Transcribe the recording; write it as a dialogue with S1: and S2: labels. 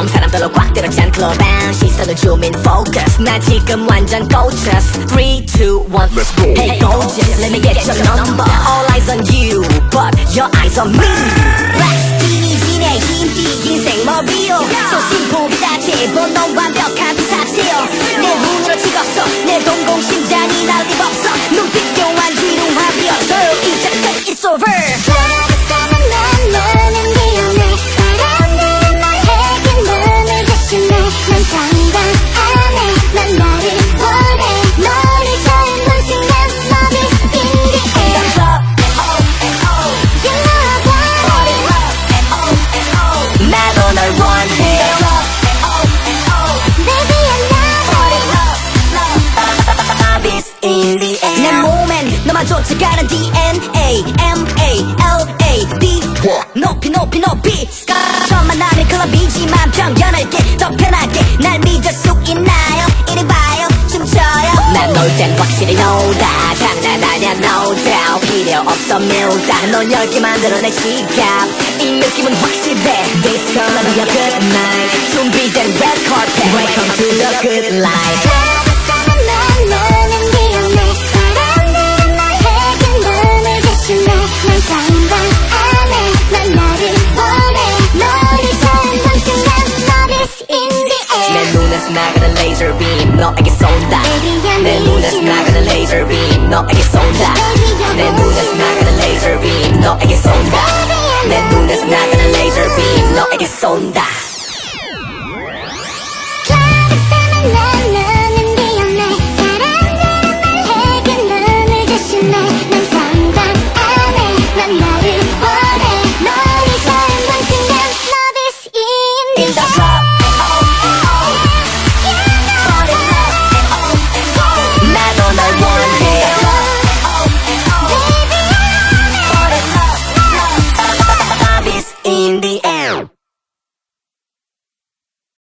S1: 사람들로 꽉 들어찬 클럽안 시선을 줌인 focus 나 지금 완전 꽂혔어 3, 2, 1
S2: Let's go.
S1: Hey gorgeous let me get your number All eyes on you but your eyes on me 스키니진의 힘띠 인생 머리요 소심포기 자체 본능 완벽한 너만 쫓아가는 DNA M A L A B. 높이 높이 높이. 처음 만나는 클럽이지만 편견할게 더 편하게 날 믿을 수 있나요? 이리 봐요. 춤춰요. 난놀땐 확실히 노다. 장난하냐 no doubt 필요 없어 밀다. 넌 열게 만들어 내 지갑 이 느낌은 확실해. This gonna be a good night 준비된 red carpet Welcome to the good life
S3: 너에게 쏜다
S1: 내 눈에서. 나가는 laser beam 너에게 쏜다 내 눈에서. 나가는 laser beam 너에게 쏜다 내 눈에서. 나가는 laser beam 너에게 쏜다 in the air.